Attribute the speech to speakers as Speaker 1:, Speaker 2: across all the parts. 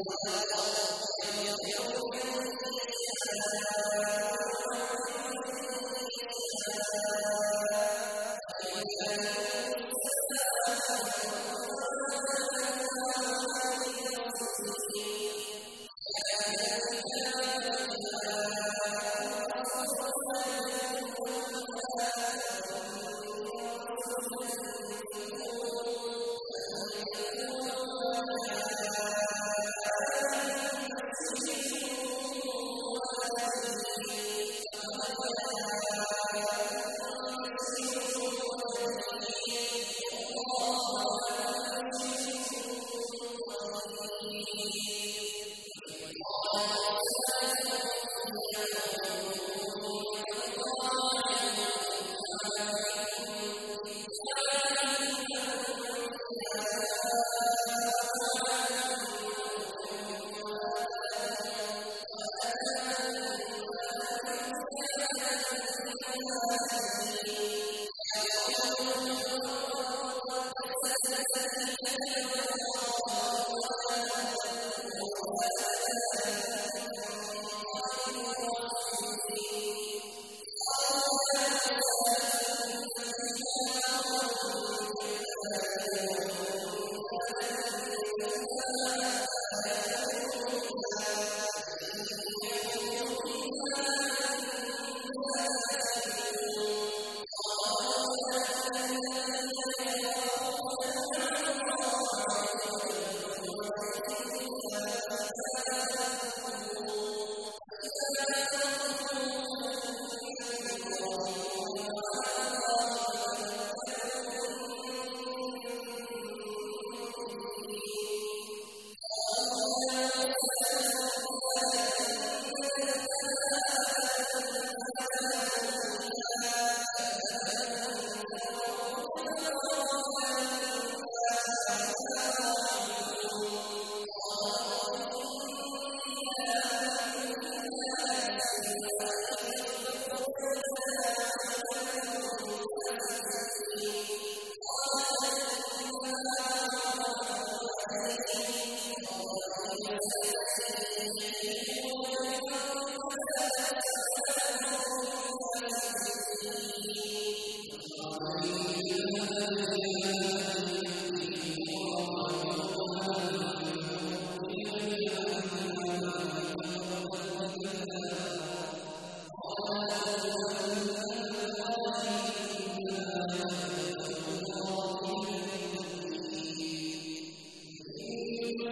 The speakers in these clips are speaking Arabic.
Speaker 1: الله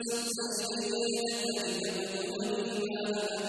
Speaker 1: Thank you.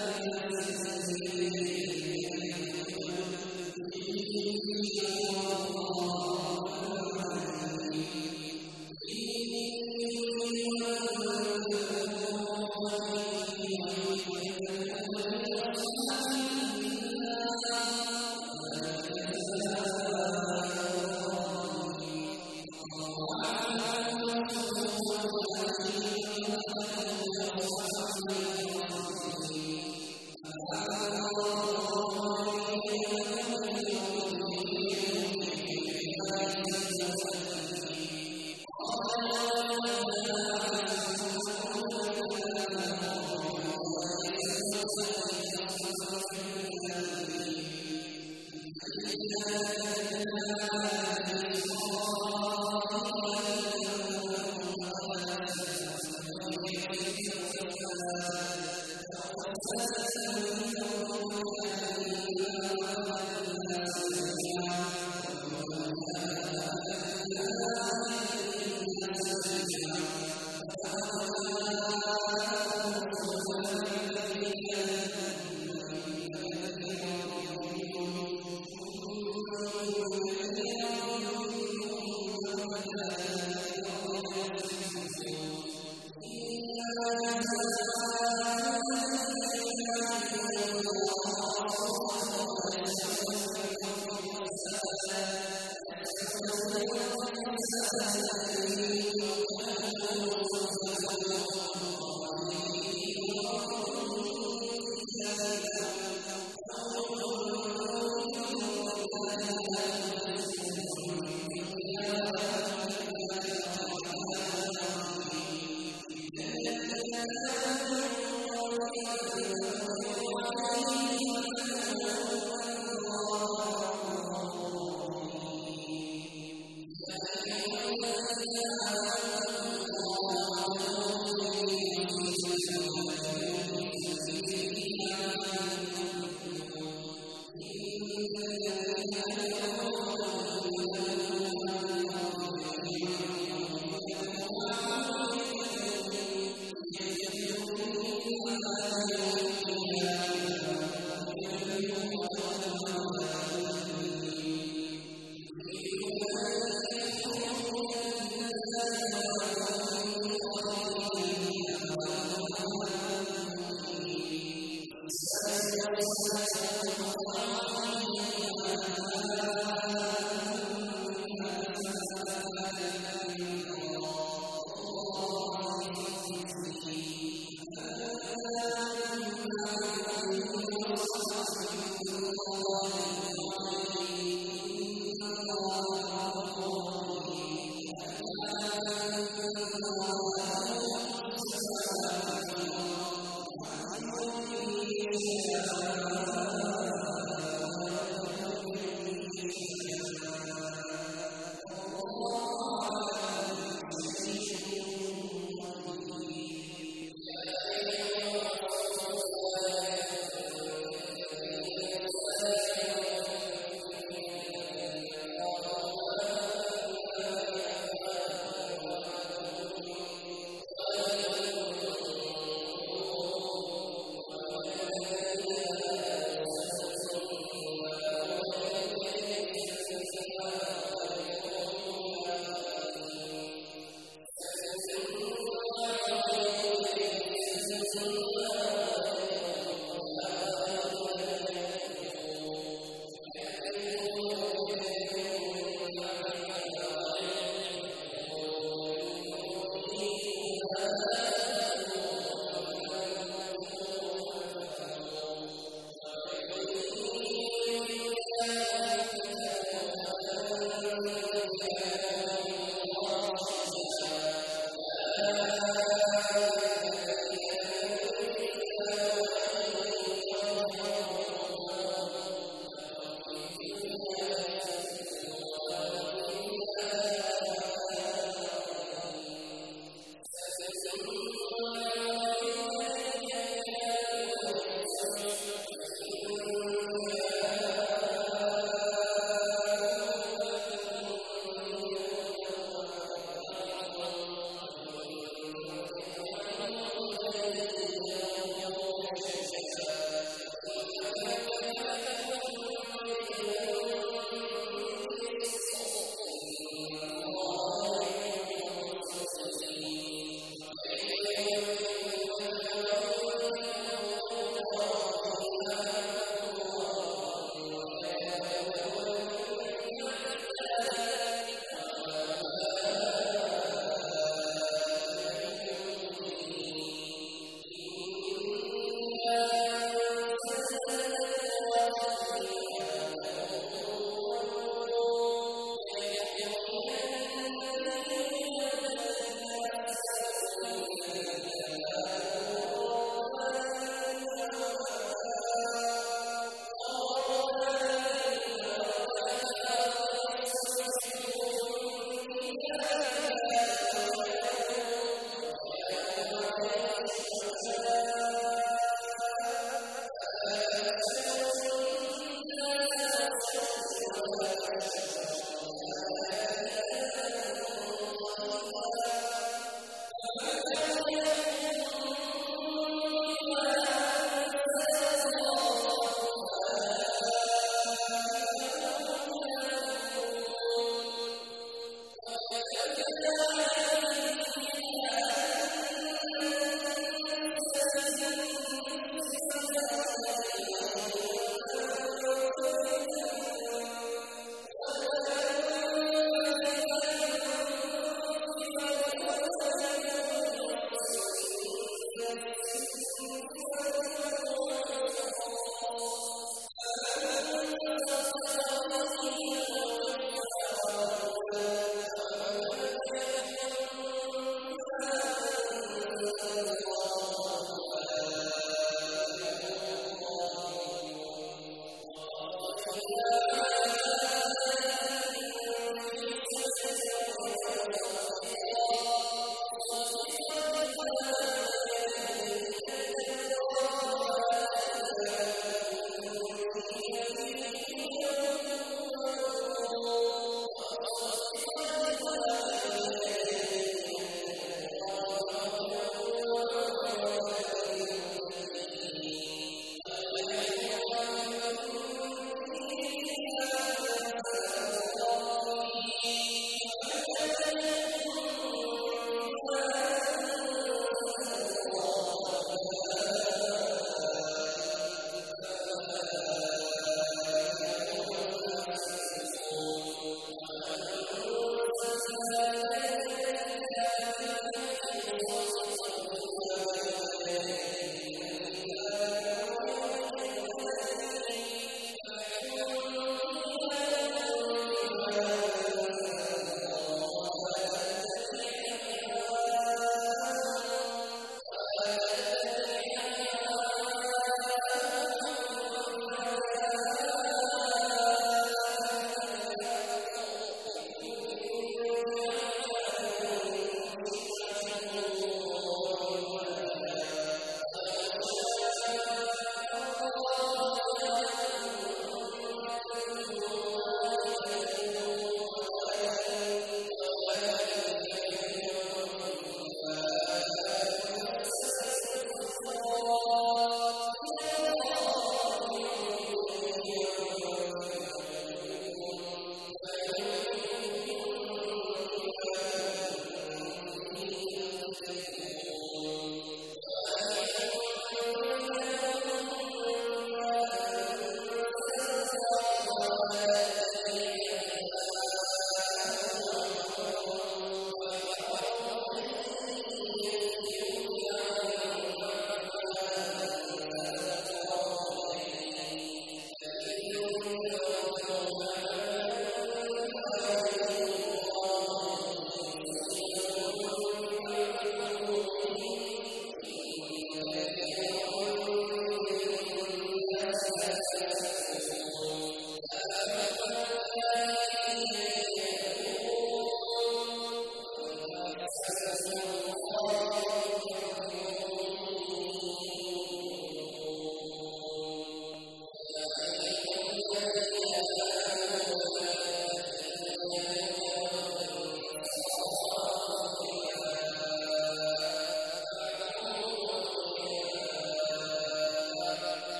Speaker 1: ألا